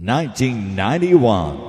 1991